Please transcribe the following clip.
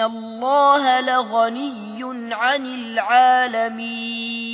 الله لغني عن العالمين